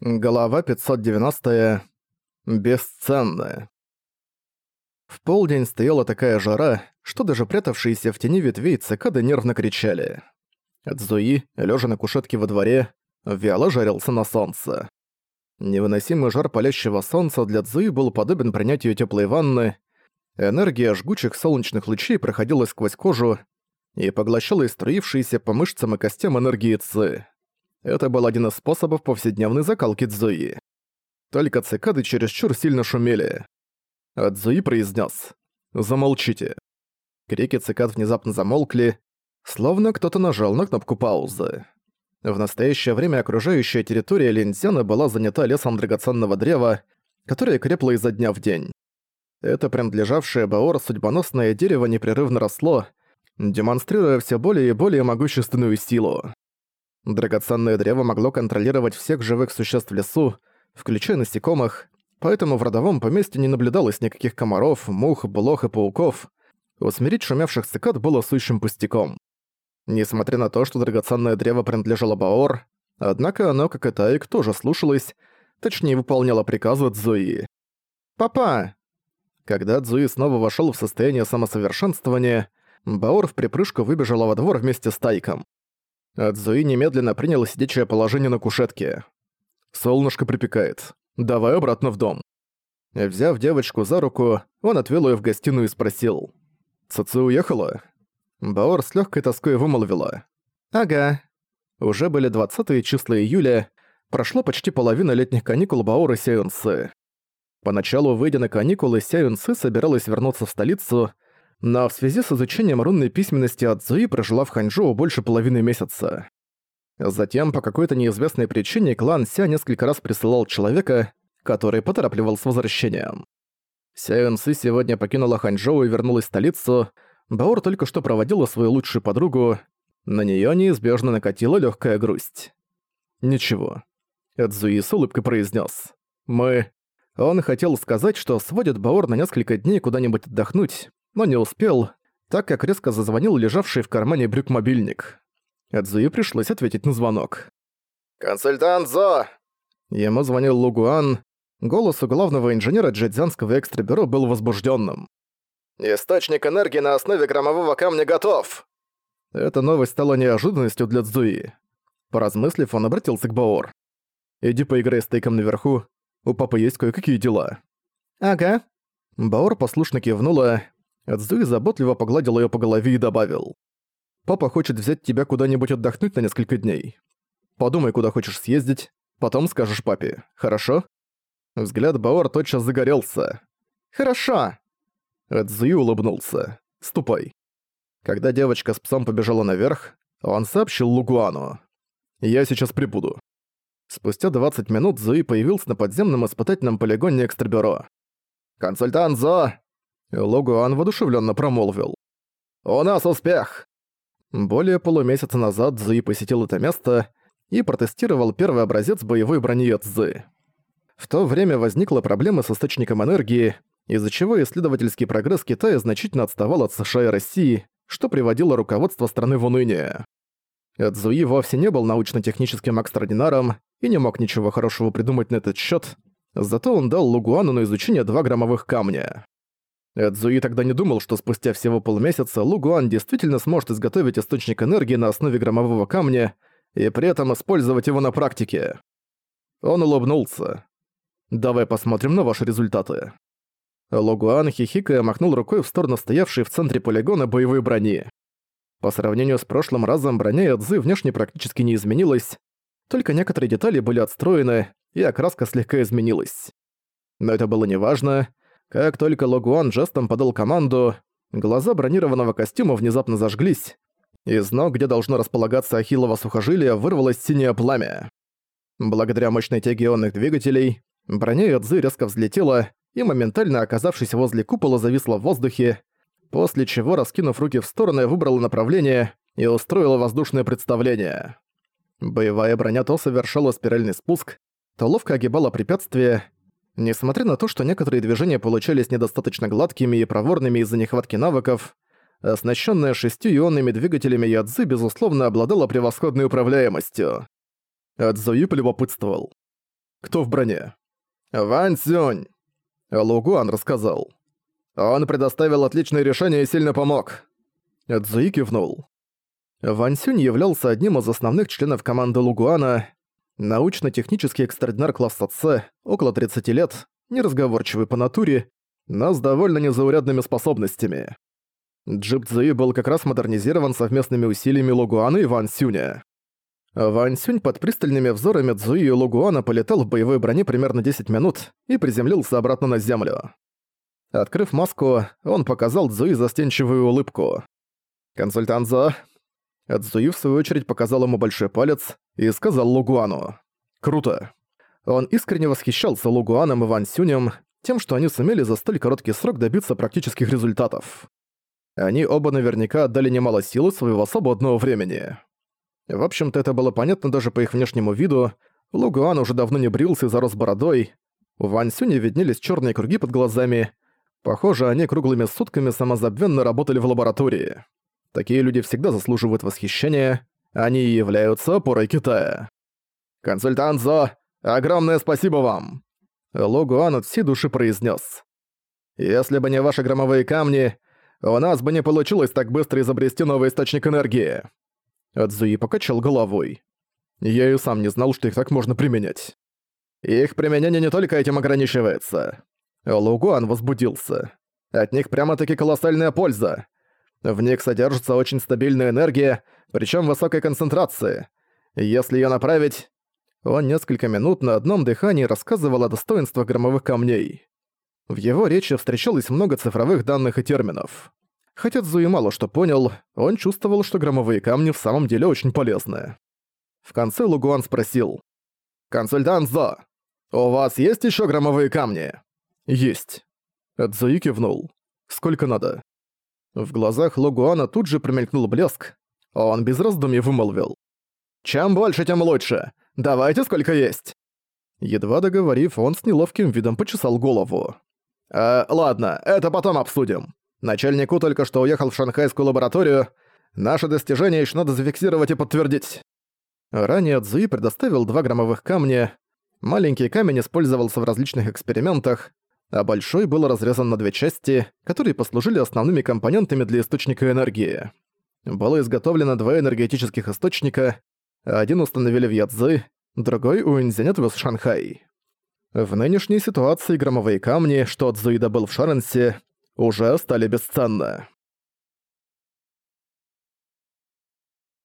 Глава 590. Бесценная. В полдень стояла такая жара, что даже прятавшиеся в тени ветвей цикады нервно кричали. Цзуи, лежа на кушетке во дворе, вяло жарился на солнце. Невыносимый жар палящего солнца для Цзуи был подобен принятию теплой ванны. Энергия жгучих солнечных лучей проходила сквозь кожу и поглощала иструившиеся по мышцам и костям энергии Цзы. Это был один из способов повседневной закалки Цзуи. Только цикады чересчур сильно шумели. А Цзуи произнес: «Замолчите». Крики цикад внезапно замолкли, словно кто-то нажал на кнопку паузы. В настоящее время окружающая территория Линзяна была занята лесом драгоценного древа, которое крепло изо дня в день. Это принадлежавшее Баор судьбоносное дерево непрерывно росло, демонстрируя все более и более могущественную силу. Драгоценное древо могло контролировать всех живых существ в лесу, включая насекомых, поэтому в родовом поместье не наблюдалось никаких комаров, мух, блох и пауков. Усмирить шумевших цикад было сущим пустяком. Несмотря на то, что драгоценное древо принадлежало Баор, однако оно, как и Таик, тоже слушалось, точнее выполняло приказы Цзуи. «Папа!» Когда Цзуи снова вошел в состояние самосовершенствования, Баор в припрыжку выбежала во двор вместе с Тайком. Адзуи немедленно принял сидячее положение на кушетке. «Солнышко припекает. Давай обратно в дом». Взяв девочку за руку, он отвел ее в гостиную и спросил. «Цуцу уехала?» Баор с легкой тоской вымолвила. «Ага». Уже были 20 числа июля, прошло почти половина летних каникул Баора Сяюнсы. Поначалу, выйдя на каникулы, Сяюнсы собиралась вернуться в столицу, но в связи с изучением рунной письменности Адзуи прожила в Ханчжоу больше половины месяца. Затем, по какой-то неизвестной причине, клан Ся несколько раз присылал человека, который поторапливал с возвращением. Ся Юнсы сегодня покинула Ханчжоу и вернулась в столицу. Баор только что проводила свою лучшую подругу. На неё неизбежно накатила лёгкая грусть. «Ничего». Эдзуи с улыбкой произнес. «Мы...» Он хотел сказать, что сводит Баор на несколько дней куда-нибудь отдохнуть, но не успел, так как резко зазвонил лежавший в кармане брюк мобильник. Эдзуи пришлось ответить на звонок. «Консультант Зо!» Ему звонил Лугуан. Голос у главного инженера Джедзянского экстрабюро был возбужденным. «Источник энергии на основе громового камня готов!» Эта новость стала неожиданностью для Цзуи. Поразмыслив, он обратился к Баор. «Иди поиграй с тейком наверху. У папы есть кое-какие дела». «Ага». Баор послушно кивнула, Эдзуи заботливо погладил её по голове и добавил. «Папа хочет взять тебя куда-нибудь отдохнуть на несколько дней. Подумай, куда хочешь съездить, потом скажешь папе, хорошо?» Взгляд Баор тотчас загорелся. «Хорошо!» Эдзуи улыбнулся. «Ступай». Когда девочка с псом побежала наверх, он сообщил Лугуану. «Я сейчас прибуду». Спустя 20 минут Зуи появился на подземном испытательном полигоне Экстрабюро. «Консультант Зо, Логуан воодушевленно промолвил. «У нас успех!» Более полумесяца назад Цзуи посетил это место и протестировал первый образец боевой брони Цзы. В то время возникла проблема с источником энергии, из-за чего исследовательский прогресс Китая значительно отставал от США и России, что приводило руководство страны в уныние. Цзуи вовсе не был научно-техническим экстраординаром и не мог ничего хорошего придумать на этот счет, зато он дал Лугуану на изучение два громовых камня. Эдзуи тогда не думал, что спустя всего полмесяца Лугуан действительно сможет изготовить источник энергии на основе громового камня и при этом использовать его на практике. Он улыбнулся. «Давай посмотрим на ваши результаты». Лугуан хихикая махнул рукой в сторону стоявшей в центре полигона боевой брони. По сравнению с прошлым разом броня Эдзы внешне практически не изменилась, только некоторые детали были отстроены, и окраска слегка изменилась. Но это было неважно, как только Логуан жестом подал команду, глаза бронированного костюма внезапно зажглись. Из ног, где должно располагаться ахиллово сухожилие, вырвалось синее пламя. Благодаря мощной тяге ионных двигателей, броня Йодзы резко взлетела и, моментально оказавшись возле купола, зависла в воздухе, после чего, раскинув руки в стороны, выбрала направление и устроила воздушное представление. Боевая броня то совершала спиральный спуск, то ловко огибала препятствия, Несмотря на то, что некоторые движения получались недостаточно гладкими и проворными из-за нехватки навыков, оснащенная шестью ионными двигателями Ядзы, безусловно, обладала превосходной управляемостью. Адзуи полюбопытствовал. Кто в броне? Вань Цзюнь. Лугуан рассказал. Он предоставил отличное решение и сильно помог. Цзуи кивнул. Вань Сюнь являлся одним из основных членов команды Лугуана, научно-технический экстрадинар класса С, около 30 лет, неразговорчивый по натуре, но с довольно незаурядными способностями. Джип Цзуи был как раз модернизирован совместными усилиями Лугуана и Ван Сюня. Ван Сюнь под пристальными взорами Цзуи и Лугуана полетел в боевой броне примерно 10 минут и приземлился обратно на землю. Открыв маску, он показал Цзуи застенчивую улыбку. «Консультант Зо, Цзуи в свою очередь показал ему большой палец и сказал Лугуану. «Круто». Он искренне восхищался Лугуаном и Ван Сюнем, тем, что они сумели за столь короткий срок добиться практических результатов. Они оба наверняка отдали немало сил своего свободного времени. В общем-то, это было понятно даже по их внешнему виду. Лугуан уже давно не брился и зарос бородой. У Ван Сюня виднелись черные круги под глазами. Похоже, они круглыми сутками самозабвенно работали в лаборатории. Такие люди всегда заслуживают восхищения, они являются опорой Китая. «Консультант Зо, огромное спасибо вам!» Логуан от всей души произнес. «Если бы не ваши громовые камни, у нас бы не получилось так быстро изобрести новый источник энергии». Адзуи покачал головой. «Я и сам не знал, что их так можно применять». «Их применение не только этим ограничивается». Лугуан возбудился. «От них прямо-таки колоссальная польза. В них содержится очень стабильная энергия, причем высокой концентрации. Если ее направить... Он несколько минут на одном дыхании рассказывал о достоинствах громовых камней. В его речи встречалось много цифровых данных и терминов. Хотя Цзуи мало что понял, он чувствовал, что громовые камни в самом деле очень полезны. В конце Лугуан спросил. «Консультант Зо, у вас есть еще громовые камни?» «Есть». Цзуи кивнул. «Сколько надо?» В глазах Логуана тут же промелькнул блеск, он без раздумий вымолвил. «Чем больше, тем лучше. Давайте сколько есть». Едва договорив, он с неловким видом почесал голову. «Э, ладно, это потом обсудим. Начальнику только что уехал в шанхайскую лабораторию. Наши достижения еще надо зафиксировать и подтвердить». Ранее Цзуи предоставил два громовых камня. Маленький камень использовался в различных экспериментах, а большой был разрезан на две части, которые послужили основными компонентами для источника энергии. Было изготовлено два энергетических источника, один установили в Ядзы, другой у Инзянет в Шанхай. В нынешней ситуации громовые камни, что Цзуи добыл в Шаренсе, уже стали бесценны.